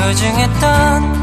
소중했던